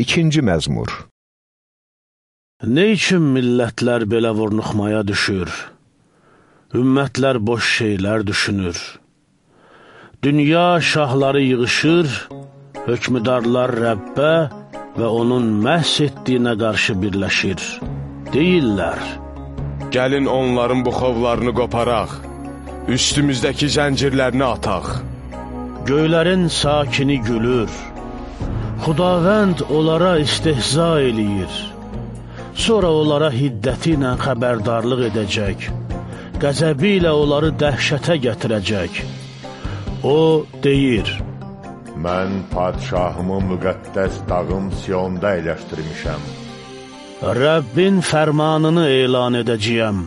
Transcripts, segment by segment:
İkinci məzmur Nə üçün millətlər belə vurnuxmaya düşür? Ümmətlər boş şeylər düşünür. Dünya şahları yığışır, hökmüdarlar Rəbbə və onun məhs etdiyinə qarşı birləşir. Deyirlər, Gəlin onların buxovlarını qoparaq, üstümüzdəki zəncirlərini ataq. göylərin sakini gülür. Xudavənd onlara istehza eləyir. Sonra onlara hiddəti ilə xəbərdarlıq edəcək. Qəzəbi ilə onları dəhşətə gətirəcək. O deyir, Mən padşahımı müqəddəs dağım Siyonda əyləşdirmişəm. Rəbbin fərmanını elan edəcəyəm.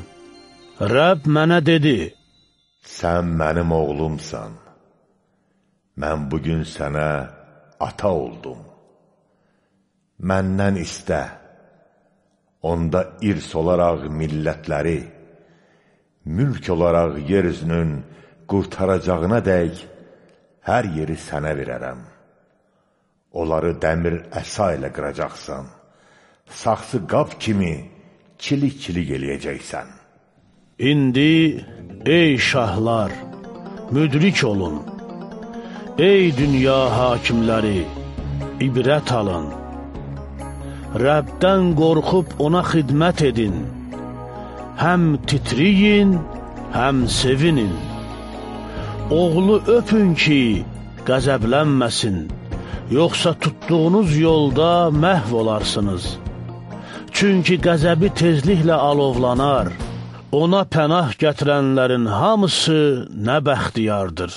Rəbb mənə dedi, Sən mənim oğlumsan. Mən bugün sənə ata oldum. Məndən istə. Onda irs olaraq millətləri, mülk olaraq yer üzünün qurtaracağına dək hər yeri sənə verərəm. Onları dəmir əsa ilə qıracaqsan. Saxsı qab kimi çilik-çilik eləyəcəksən. İndi, ey şahlar, müdrik olun. Ey dünya hakimləri, ibrət alın. Rəbdən qorxub ona xidmət edin. Həm titriyin, həm sevinin. Oğlu öpün ki, qəzəblənməsin, yoxsa tutduğunuz yolda məhv olarsınız. Çünki qəzəbi tezliklə alovlanar, ona pənah gətirənlərin hamısı nə bəxtiyardır.